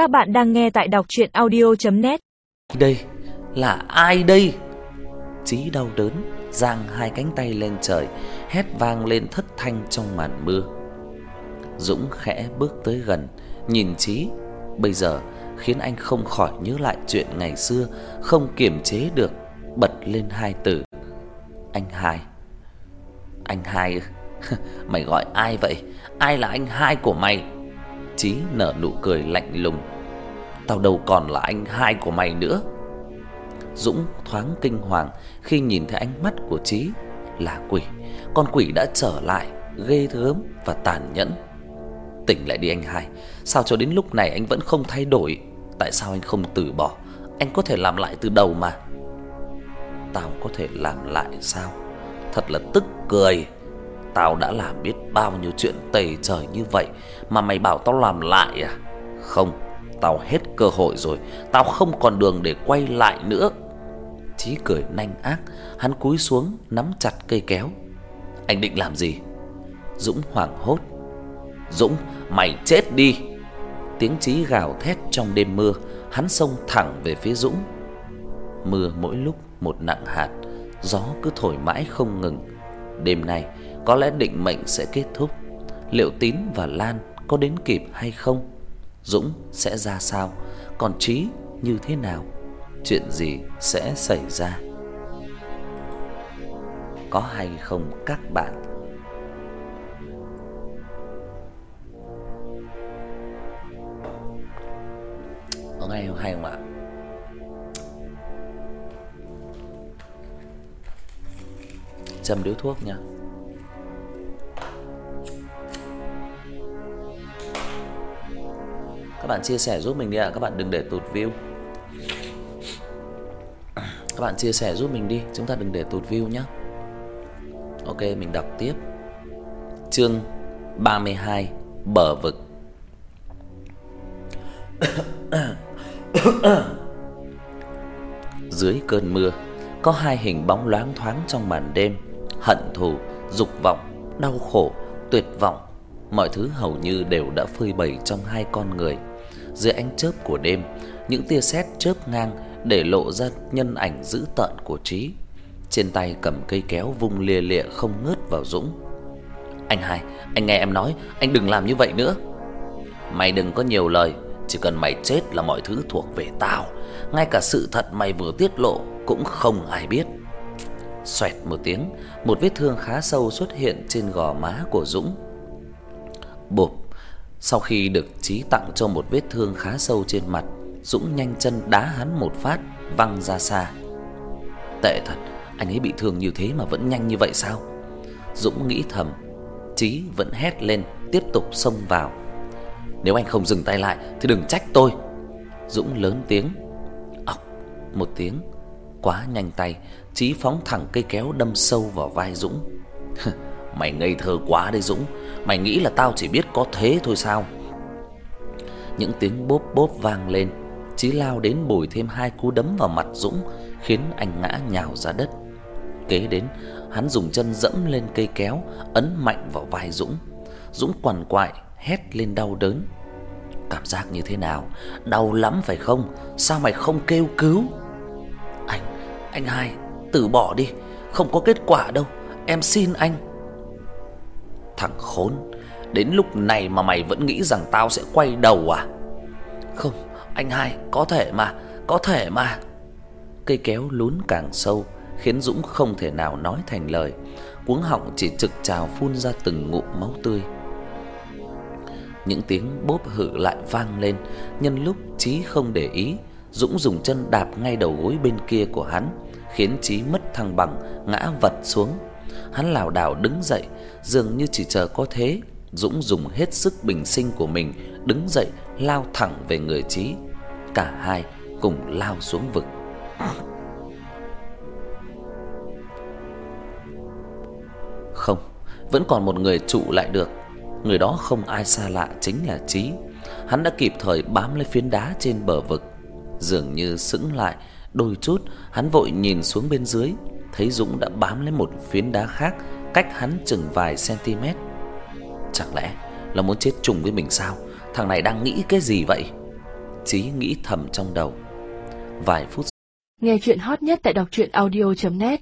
Các bạn đang nghe tại đọc chuyện audio.net Đây, là ai đây? Chí đau đớn, giang hai cánh tay lên trời, hét vang lên thất thanh trong màn mưa. Dũng khẽ bước tới gần, nhìn Chí, bây giờ khiến anh không khỏi nhớ lại chuyện ngày xưa, không kiềm chế được, bật lên hai từ. Anh hai. Anh hai ư? Mày gọi ai vậy? Ai là anh hai của mày? Chí nở nụ cười lạnh lùng. Tao đâu còn là anh hai của mày nữa. Dũng thoáng kinh hoàng khi nhìn thấy ánh mắt của Chí là quỷ. Con quỷ đã trở lại, ghê gớm và tàn nhẫn. Tỉnh lại đi anh hai, sao cho đến lúc này anh vẫn không thay đổi? Tại sao anh không từ bỏ? Anh có thể làm lại từ đầu mà. Tao có thể làm lại sao? Thật là tức cười. Tao đã làm biết bao nhiêu chuyện tày trời như vậy mà mày bảo tao làm lại à? Không, tao hết cơ hội rồi, tao không còn đường để quay lại nữa. Chí cười nanh ác, hắn cúi xuống nắm chặt cây kéo. Anh định làm gì? Dũng hoảng hốt. Dũng, mày chết đi. Tiếng Chí gào thét trong đêm mưa, hắn xông thẳng về phía Dũng. Mưa mỗi lúc một nặng hạt, gió cứ thổi mãi không ngừng. Đêm nay có lẽ định mệnh sẽ kết thúc. Liệu Tín và Lan có đến kịp hay không? Dũng sẽ ra sao? Còn Trí như thế nào? Chuyện gì sẽ xảy ra? Có hay không các bạn? Có hay không hay không ạ? Châm điếu thuốc nha. Bạn chia sẻ giúp mình đi ạ, các bạn đừng để tụt view. Các bạn chia sẻ giúp mình đi, chúng ta đừng để tụt view nhé. Ok, mình đọc tiếp. Chương 32: Bờ vực. Dưới cơn mưa, có hai hình bóng loáng thoáng trong màn đêm, hận thù, dục vọng, đau khổ, tuyệt vọng, mọi thứ hầu như đều đã phơi bày trong hai con người. Dưới ánh chớp của đêm, những tia sét chớp ngang để lộ ra nhân ảnh dữ tợn của Trí. Trên tay cầm cây kéo vung lia lịa không ngớt vào Dũng. "Anh hai, anh nghe em nói, anh đừng làm như vậy nữa." "Mày đừng có nhiều lời, chỉ cần mày chết là mọi thứ thuộc về tao, ngay cả sự thật mày vừa tiết lộ cũng không ai biết." Xoẹt một tiếng, một vết thương khá sâu xuất hiện trên gò má của Dũng. Bụp sau khi được Chí tặng cho một vết thương khá sâu trên mặt, Dũng nhanh chân đá hắn một phát văng ra xa. Tệ thật, anh ấy bị thương như thế mà vẫn nhanh như vậy sao? Dũng nghĩ thầm. Chí vẫn hét lên, tiếp tục xông vào. Nếu anh không dừng tay lại thì đừng trách tôi. Dũng lớn tiếng. Ọc một tiếng, quá nhanh tay, Chí phóng thẳng cây kéo đâm sâu vào vai Dũng. Mày ngây thơ quá đấy Dũng, mày nghĩ là tao chỉ biết có thế thôi sao? Những tiếng bốp bốp vang lên, Chí lao đến bồi thêm hai cú đấm vào mặt Dũng, khiến anh ngã nhào ra đất. Kế đến, hắn dùng chân dẫm lên cây kéo, ấn mạnh vào vai Dũng. Dũng quằn quại hét lên đau đớn. Cảm giác như thế nào? Đau lắm phải không? Sao mày không kêu cứu? Anh, anh hai, từ bỏ đi, không có kết quả đâu, em xin anh. Thằng khốn, đến lúc này mà mày vẫn nghĩ rằng tao sẽ quay đầu à? Không, anh hai, có thể mà, có thể mà. Cây kéo lún càng sâu, khiến Dũng không thể nào nói thành lời, cuống họng chỉ trực trào phun ra từng ngụm máu tươi. Những tiếng bốp hự lại vang lên, nhân lúc Chí không để ý, Dũng dùng chân đạp ngay đầu gối bên kia của hắn, khiến Chí mất thăng bằng, ngã vật xuống. Hắn lảo đảo đứng dậy, dường như chỉ chờ có thế, Dũng dùng hết sức bình sinh của mình đứng dậy lao thẳng về người Chí. Cả hai cùng lao xuống vực. Không, vẫn còn một người trụ lại được. Người đó không ai xa lạ chính là Chí. Hắn đã kịp thời bám lấy phiến đá trên bờ vực, dường như sững lại đôi chút, hắn vội nhìn xuống bên dưới, thấy Dũng đã bám lấy một phiến đá khác cách hắn chừng vài cm. Chẳng lẽ là muốn chết chung với mình sao? Thằng này đang nghĩ cái gì vậy? Chí nghĩ thầm trong đầu. Vài phút Nghe truyện hot nhất tại doctruyenaudio.net